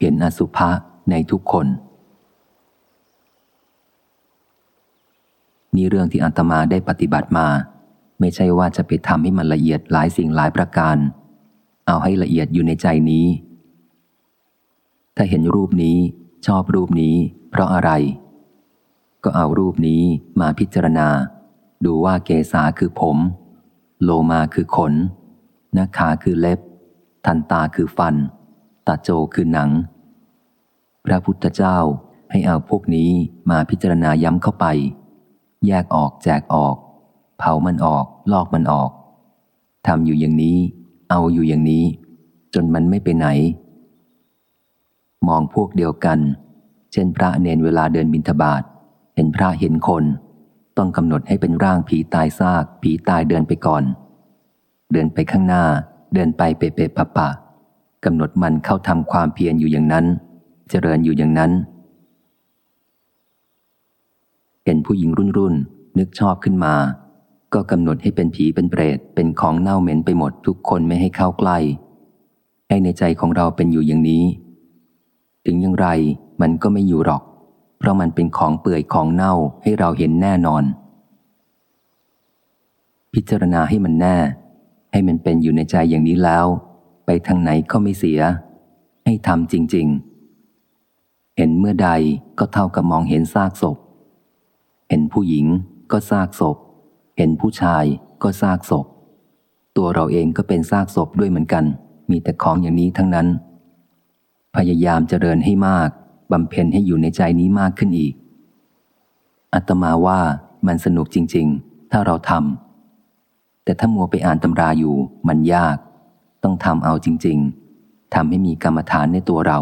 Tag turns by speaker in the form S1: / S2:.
S1: เห็นอสุภะในทุกคน นี่เรื่องที่อัตมาได้ปฏิบัติมา ไม่ใช่ว่าจะไปทำให้มันละเอียดหลายสิ่งหลายประการ เอาให้ละเอียดอยู่ในใจนี้ ถ้าเห็นรูปนี้ชอบรูปนี้ เพราะอะไร ก็เอารูปนี้มาพิจารณา ดูว่าเกษาคือผม โลมาคือขนนาขาคือเล็บ ทันตาคือฟัน ตาโจคือหนัง พระพุทธเจ้าให้เอาพวกนี้มาพิจารณาย้ำเข้าไป แยกออกแจกออก เผามันออก ลอกมันออกทำอยู่อย่างนี้ เอาอยู่อย่างนี้ จนมันไม่ไปไหน มองพวกเดียวกัน เช่นพระเนนเวลาเดินบินทบาทเห็นพระเห็นคน ต้องกำหนดให้เป็นร่างผีตายซาก ผีตายเดินไปก่อน เดินไปข้างหน้า เดินไปเปเปปะปะ กำหนดมันเข้าทำความเพียรอยู่อย่างนั้น เจริญอยู่อย่างนั้น เห็นผู้หญิงรุ่นรุ่นนึกชอบขึ้นมา ก็กำหนดให้เป็นผีเป็นเปรตเป็นของเน่าเหม็นไปหมดทุกคนไม่ให้เข้าใกล้ให้ในใจของเราเป็นอยู่อย่างนี้ ถึงอย่างไรมันก็ไม่อยู่หรอก เพราะมันเป็นของเปื่อยของเน่าให้เราเห็นแน่นอน พิจารณาให้มันแน่ ให้มันเป็นอยู่ในใจอย่างนี้แล้ว ไปทางไหนก็ไม่เสีย ให้ทำจริง ๆ เห็นเมื่อใดก็เท่ากับมองเห็นซากศพ เห็นผู้หญิงก็ซากศพ เห็นผู้ชายก็ซากศพ ตัวเราเองก็เป็นซากศพด้วยเหมือนกัน มีแต่ของอย่างนี้ทั้งนั้น พยายามเจริญให้มากบำเพ็ญให้อยู่ในใจนี้มากขึ้นอีก อัตมาว่ามันสนุกจริง ๆ ถ้าเราทำแต่ถ้ามัวไปอ่านตำราอยู่มันยาก ต้องทำเอาจริง ๆทำให้มีกรรมฐานในตัวเรา